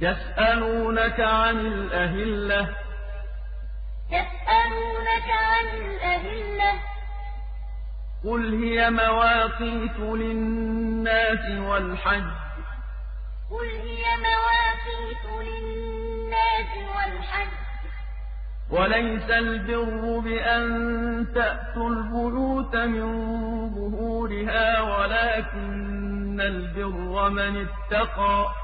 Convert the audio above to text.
يسألونك عن الأهلة. يسألونك عن الأهلة. قل هي مواقيت للناس والحج. قل هي مواقيت للناس والحج. وليس البر بأن تأتوا البيوت من ظهورها ولكن البر من اتقى. وليس البر بأن تأتوا البيوت من ظهورها